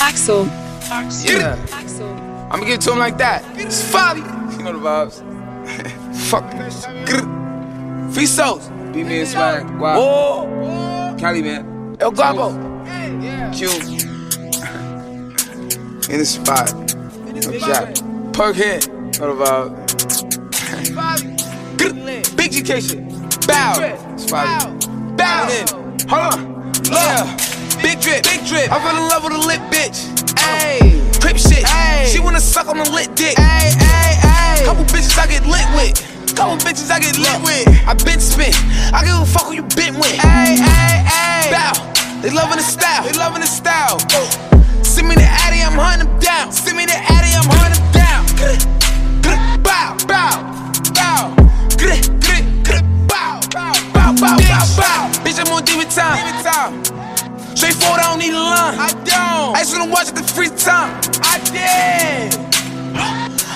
Axel. Yeah. Axel. I'ma give it to him like that. It's folly. You know the vibes. Fuck. Grr. Free souls. Beat me and swag. Wow. Oh. Cali, man. El Guapo. Q. In the spot. No Jack. Perk head. Know the vibe. Grr. Big GK shit. Bow. It's folly. Bow. Then. Drip. Big drip. I fell in love with a lit bitch. Ayy. Crip shit. She wanna suck on a lit dick. Ayy, ayy, ayy. Couple bitches I get lit with. Couple bitches I get lit with. I been spit. I give a fuck who you been with. Ayy, ayy, ayy. Bow. They loving the style. They loving the style. Send me the Addy, I'm hunting them down. Send me the Addy, I'm hunting them down. Bow, bow, bow. Bow, bow, bow, bow, bow, bow. Bitch, I'm on demon time. Demon I don't need a line. I don't. I just wanna watch it the free time. I did.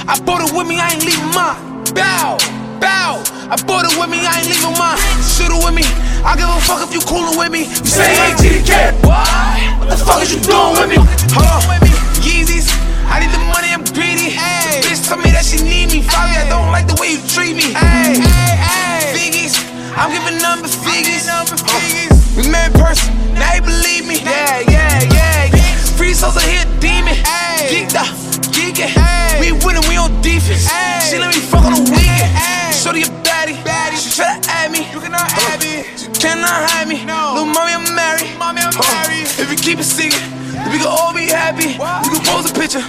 I bought it with me, I ain't leaving mine. Bow, bow. I bought it with me, I ain't leaving mine. Shoot it with me. I give a fuck if you coolin' with me. You say ain't GDK. What? What the fuck is you doing with me? Hold on. Yeezys. I need the money, I'm greedy. Hey. Bitch told me that she need me. Fabi, I don't like the way you treat me. Hey, hey, hey. Figgies. I'm giving number figures. Number figures. We met in person, now you believe me. Yeah, yeah, yeah. yeah. Free souls are here, demon. Geeked up, geeking. We winning, we on defense. She let me fuck on the weekend. Shorty a baddie. She try to add me. You cannot add me. She cannot hide me. Little mommy, I'm married. Mommy, I'm married. If you keep it secret, we can all be happy. We can pose a picture.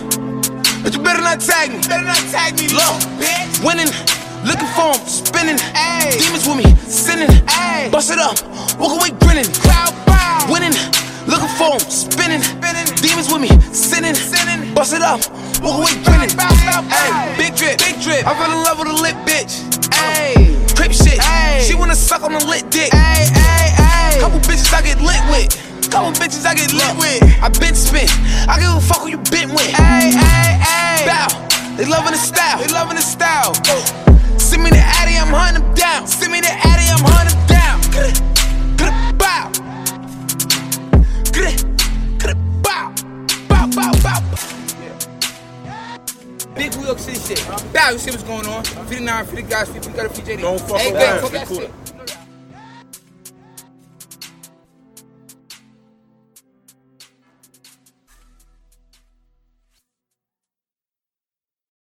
But you better not tag me. Better not tag me. Low, bitch. Winning. Looking for him, spinning. Ay. Demons with me, sinning. Ay. Bust it up, walk away grinning. Cloud bow. Winning, looking for him, spinning. spinning. Demons with me, sinning. sinning. Bust it up, walk away grinning. Bow, bow, bow. Ay. Big drip, big drip. I fell in love with a lit bitch. Ay. Crip shit. Ay. She wanna suck on a lit dick. Ay, ay, ay. Couple bitches I get lit with. Couple bitches I get lit with. I been spit. I give a fuck who you been with. Ay, ay, ay. Bow. They loving the style. They loving the style. Send me the Addy, I'm hunting them down. Bow. Bow. Bow, bow, bow. Big New York City shit. Bow, you see what's going on? 59, 50 guys, 50 got a PJ. Don't fuck hey, with that. fuck that Cool. shit.